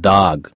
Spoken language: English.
dog.